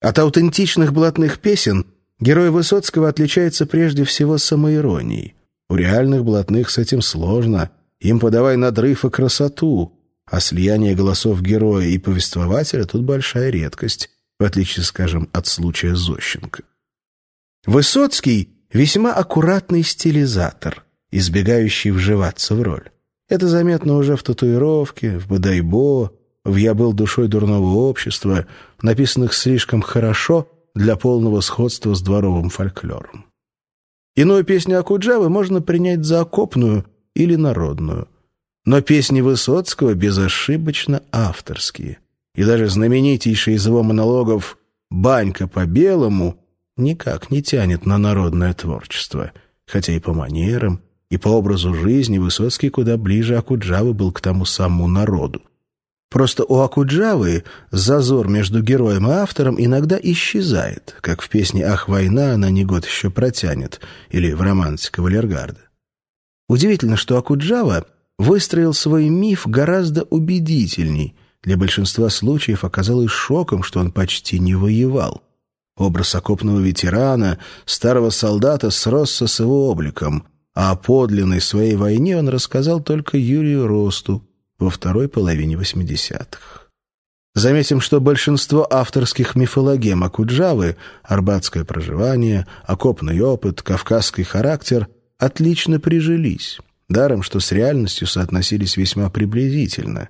От аутентичных блатных песен герой Высоцкого отличается прежде всего самоиронией. У реальных блатных с этим сложно. Им подавай надрыв и красоту. А слияние голосов героя и повествователя тут большая редкость, в отличие, скажем, от случая Зощенко. Высоцкий — весьма аккуратный стилизатор, избегающий вживаться в роль. Это заметно уже в татуировке, в бодайбо, в «Я был душой дурного общества», написанных слишком хорошо для полного сходства с дворовым фольклором. Иную песню Акуджавы можно принять за окопную или народную. Но песни Высоцкого безошибочно авторские. И даже знаменитейший из его монологов «Банька по-белому» никак не тянет на народное творчество, хотя и по манерам, и по образу жизни Высоцкий куда ближе Акуджавы был к тому самому народу. Просто у Акуджавы зазор между героем и автором иногда исчезает, как в песне «Ах, война, она не год еще протянет» или в романсе Кавалергарда. Удивительно, что Акуджава выстроил свой миф гораздо убедительней. Для большинства случаев оказалось шоком, что он почти не воевал. Образ окопного ветерана, старого солдата сросся с его обликом, а о подлинной своей войне он рассказал только Юрию Росту, во второй половине 80-х. Заметим, что большинство авторских мифологем Акуджавы «Арбатское проживание», «Окопный опыт», «Кавказский характер» отлично прижились, даром, что с реальностью соотносились весьма приблизительно,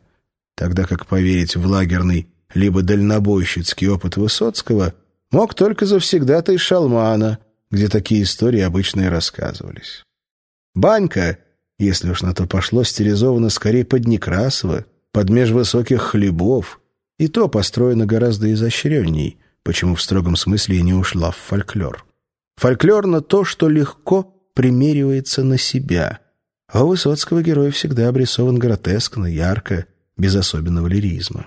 тогда как поверить в лагерный либо дальнобойщицкий опыт Высоцкого мог только завсегдатый Шалмана, где такие истории обычно и рассказывались. Банька — если уж на то пошло, стилизовано скорее под Некрасова, под межвысоких хлебов, и то построено гораздо изощренней, почему в строгом смысле и не ушла в фольклор. Фольклорно то, что легко примеривается на себя, а у Высоцкого герой всегда обрисован гротескно, ярко, без особенного лиризма.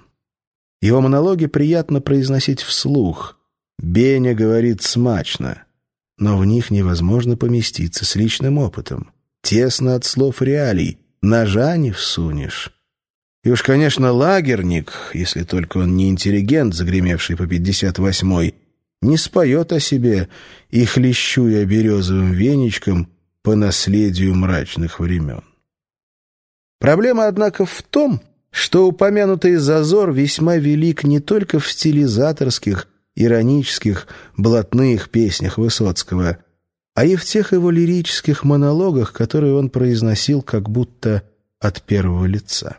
Его монологи приятно произносить вслух. Беня говорит смачно, но в них невозможно поместиться с личным опытом тесно от слов реалий, ножа не всунешь. И уж, конечно, лагерник, если только он не интеллигент, загремевший по 58-й, не споет о себе и хлещуя березовым веничком по наследию мрачных времен. Проблема, однако, в том, что упомянутый зазор весьма велик не только в стилизаторских, иронических, блатных песнях Высоцкого – а и в тех его лирических монологах, которые он произносил как будто от первого лица.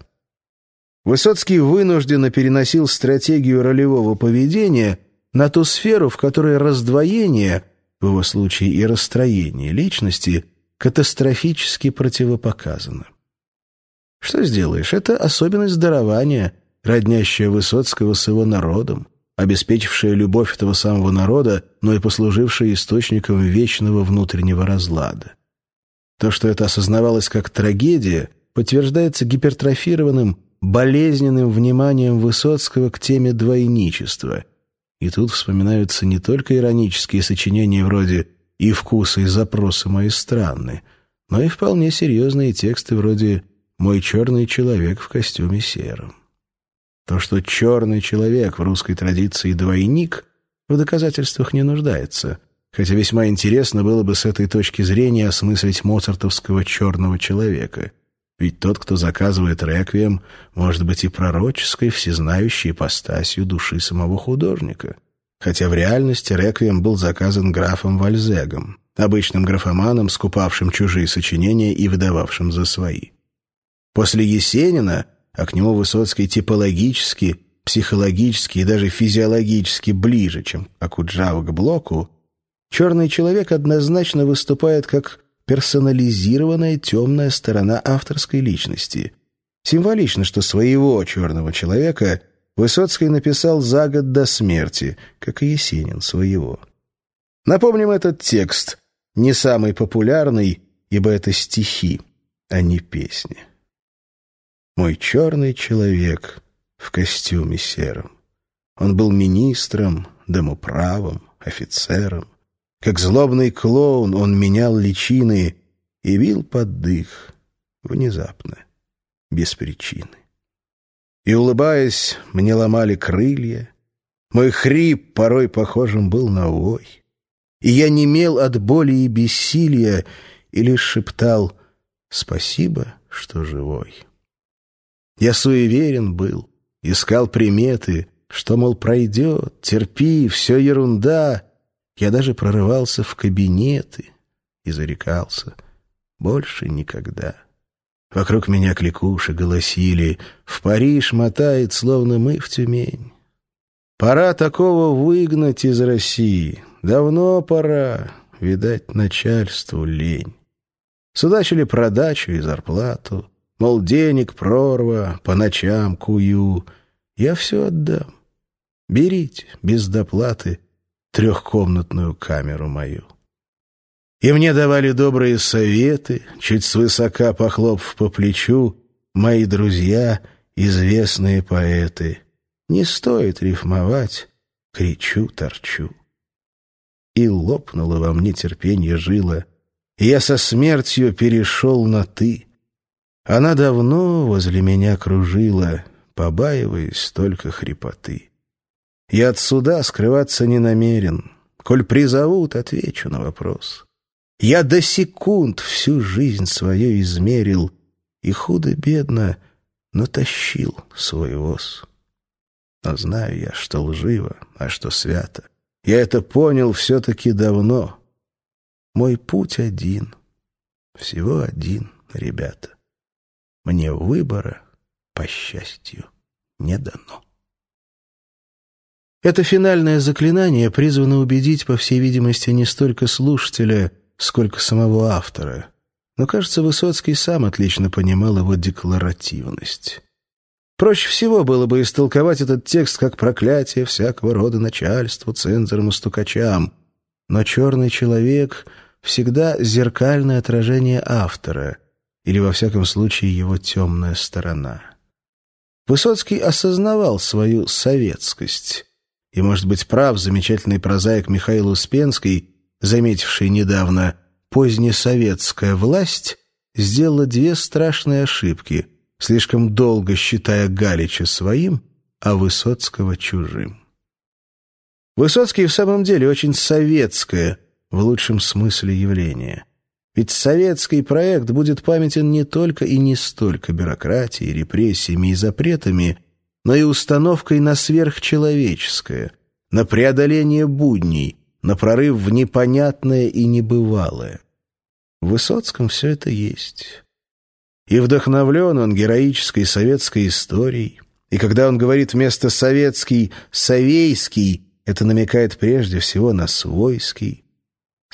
Высоцкий вынужденно переносил стратегию ролевого поведения на ту сферу, в которой раздвоение, в его случае и расстроение личности, катастрофически противопоказано. Что сделаешь, это особенность дарования, роднящая Высоцкого с его народом обеспечившая любовь этого самого народа, но и послужившая источником вечного внутреннего разлада. То, что это осознавалось как трагедия, подтверждается гипертрофированным, болезненным вниманием Высоцкого к теме двойничества. И тут вспоминаются не только иронические сочинения вроде «И вкусы, и запросы мои странны», но и вполне серьезные тексты вроде «Мой черный человек в костюме сером». То, что черный человек в русской традиции двойник, в доказательствах не нуждается, хотя весьма интересно было бы с этой точки зрения осмыслить моцартовского черного человека. Ведь тот, кто заказывает реквием, может быть и пророческой, всезнающей ипостасью души самого художника. Хотя в реальности реквием был заказан графом Вальзегом, обычным графоманом, скупавшим чужие сочинения и выдававшим за свои. После Есенина а к нему Высоцкий типологически, психологически и даже физиологически ближе, чем Акуджава к Блоку, черный человек однозначно выступает как персонализированная темная сторона авторской личности. Символично, что своего черного человека Высоцкий написал за год до смерти, как и Есенин своего. Напомним этот текст, не самый популярный, ибо это стихи, а не песни мой черный человек в костюме сером. Он был министром, домоправом, офицером. Как злобный клоун он менял личины и бил под дых, внезапно, без причины. И, улыбаясь, мне ломали крылья, Мой хрип порой похожим был на вой. И я немел от боли и бессилия, и лишь шептал «Спасибо, что живой». Я суеверен был, искал приметы, что, мол, пройдет, терпи, все ерунда. Я даже прорывался в кабинеты и зарекался. Больше никогда. Вокруг меня кликуши голосили «В Париж мотает, словно мы в Тюмень». Пора такого выгнать из России. Давно пора. Видать, начальству лень. Судачили продачу и зарплату. Мол, денег прорва, по ночам кую. Я все отдам. Берите, без доплаты, трехкомнатную камеру мою. И мне давали добрые советы, чуть свысока похлопав по плечу, мои друзья, известные поэты. Не стоит рифмовать, кричу, торчу. И лопнуло во мне терпение жило, и я со смертью перешел на «ты». Она давно возле меня кружила, побаиваясь только хрипоты. Я от суда скрываться не намерен. Коль призовут, отвечу на вопрос. Я до секунд всю жизнь свою измерил и худо-бедно натащил свой воз. Но знаю я, что лживо, а что свято. Я это понял все-таки давно. Мой путь один, всего один, ребята. Мне выбора, по счастью, не дано. Это финальное заклинание призвано убедить, по всей видимости, не столько слушателя, сколько самого автора. Но, кажется, Высоцкий сам отлично понимал его декларативность. Проще всего было бы истолковать этот текст как проклятие всякого рода начальству, цензорам и стукачам. Но «Черный человек» всегда зеркальное отражение автора, или, во всяком случае, его темная сторона. Высоцкий осознавал свою советскость. И, может быть, прав замечательный прозаик Михаил Успенский, заметивший недавно «позднесоветская власть» сделала две страшные ошибки, слишком долго считая Галича своим, а Высоцкого чужим. Высоцкий в самом деле очень советское, в лучшем смысле явление. Ведь советский проект будет памятен не только и не столько бюрократией, репрессиями и запретами, но и установкой на сверхчеловеческое, на преодоление будней, на прорыв в непонятное и небывалое. В Высоцком все это есть. И вдохновлен он героической советской историей, и когда он говорит вместо «советский» «совейский», это намекает прежде всего на «свойский».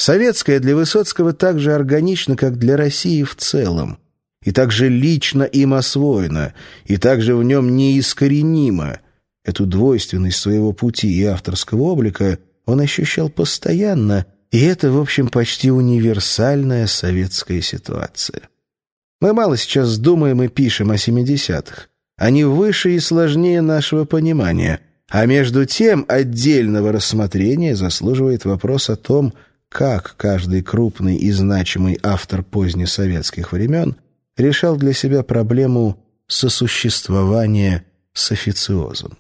Советское для Высоцкого так же органично, как для России в целом, и так же лично им освоено, и так же в нем неискоренимо. Эту двойственность своего пути и авторского облика он ощущал постоянно, и это, в общем, почти универсальная советская ситуация. Мы мало сейчас думаем и пишем о 70-х. Они выше и сложнее нашего понимания, а между тем отдельного рассмотрения заслуживает вопрос о том, как каждый крупный и значимый автор позднесоветских времен решал для себя проблему сосуществования с официозом.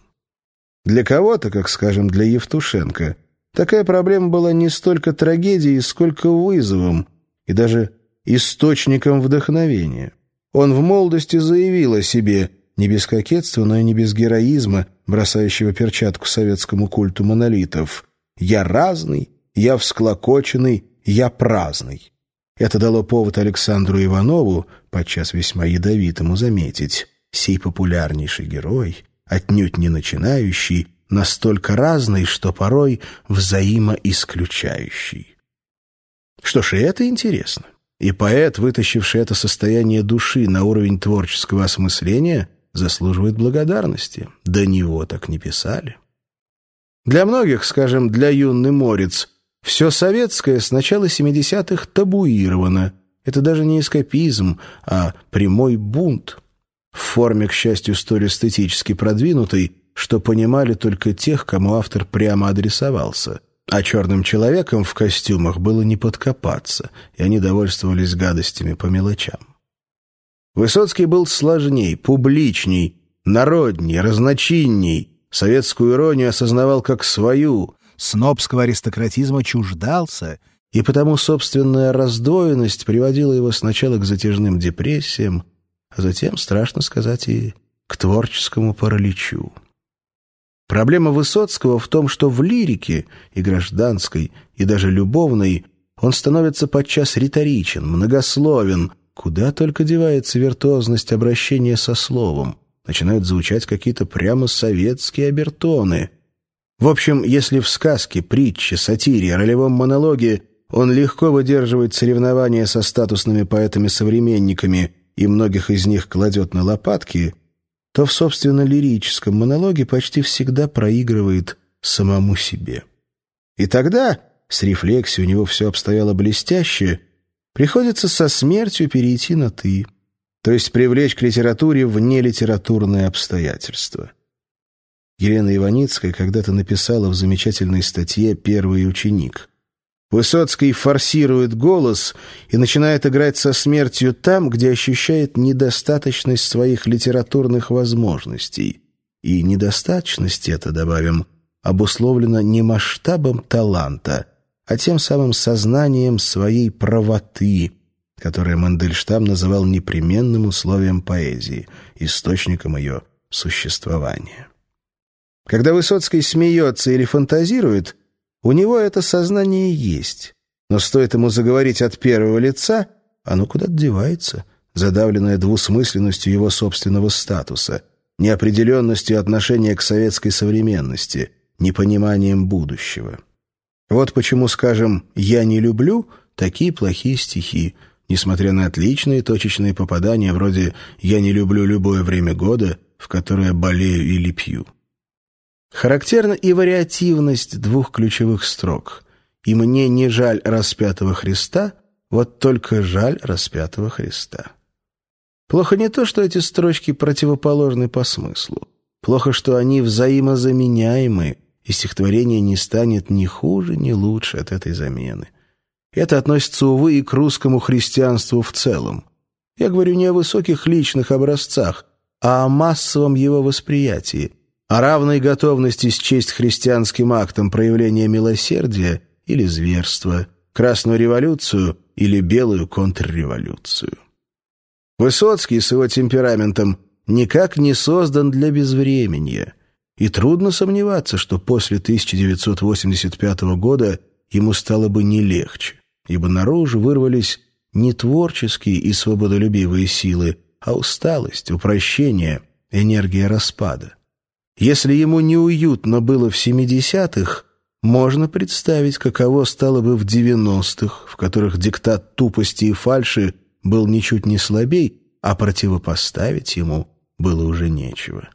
Для кого-то, как, скажем, для Евтушенко, такая проблема была не столько трагедией, сколько вызовом и даже источником вдохновения. Он в молодости заявил о себе, не без кокетства, но и не без героизма, бросающего перчатку советскому культу монолитов. «Я разный, я всклокоченный, я праздный». Это дало повод Александру Иванову, подчас весьма ядовитому, заметить, сей популярнейший герой, отнюдь не начинающий, настолько разный, что порой взаимоисключающий. Что ж, и это интересно. И поэт, вытащивший это состояние души на уровень творческого осмысления, заслуживает благодарности. До него так не писали. Для многих, скажем, для юный морец, все советское с начала 70-х табуировано. Это даже не эскапизм, а прямой бунт. В форме, к счастью, столь эстетически продвинутой, что понимали только тех, кому автор прямо адресовался – а черным человеком в костюмах было не подкопаться, и они довольствовались гадостями по мелочам. Высоцкий был сложней, публичней, народней, разночинней, советскую иронию осознавал как свою, снобского аристократизма чуждался, и потому собственная раздвоенность приводила его сначала к затяжным депрессиям, а затем, страшно сказать, и к творческому параличу. Проблема Высоцкого в том, что в лирике, и гражданской, и даже любовной, он становится подчас риторичен, многословен, куда только девается виртуозность обращения со словом. Начинают звучать какие-то прямо советские обертоны. В общем, если в сказке, притче, сатире, ролевом монологе он легко выдерживает соревнования со статусными поэтами-современниками и многих из них кладет на лопатки, то в собственно лирическом монологе почти всегда проигрывает самому себе. И тогда, с рефлексией у него все обстояло блестяще, приходится со смертью перейти на «ты», то есть привлечь к литературе внелитературные обстоятельства. Елена Иваницкая когда-то написала в замечательной статье «Первый ученик». Высоцкий форсирует голос и начинает играть со смертью там, где ощущает недостаточность своих литературных возможностей. И недостаточность эта, добавим, обусловлена не масштабом таланта, а тем самым сознанием своей правоты, которое Мандельштам называл непременным условием поэзии, источником ее существования. Когда Высоцкий смеется или фантазирует, у него это сознание есть, но стоит ему заговорить от первого лица, оно куда-то девается, задавленное двусмысленностью его собственного статуса, неопределенностью отношения к советской современности, непониманием будущего. Вот почему, скажем, «я не люблю» такие плохие стихи, несмотря на отличные точечные попадания вроде «я не люблю любое время года», в которое болею или пью. Характерна и вариативность двух ключевых строк. «И мне не жаль распятого Христа, вот только жаль распятого Христа». Плохо не то, что эти строчки противоположны по смыслу. Плохо, что они взаимозаменяемы, и стихотворение не станет ни хуже, ни лучше от этой замены. Это относится, увы, и к русскому христианству в целом. Я говорю не о высоких личных образцах, а о массовом его восприятии, о равной готовности счесть христианским актом проявления милосердия или зверства, Красную революцию или Белую контрреволюцию. Высоцкий с его темпераментом никак не создан для безвременья, и трудно сомневаться, что после 1985 года ему стало бы не легче, ибо наружу вырвались не творческие и свободолюбивые силы, а усталость, упрощение, энергия распада. Если ему неуютно было в 70-х, можно представить, каково стало бы в 90-х, в которых диктат тупости и фальши был ничуть не слабей, а противопоставить ему было уже нечего.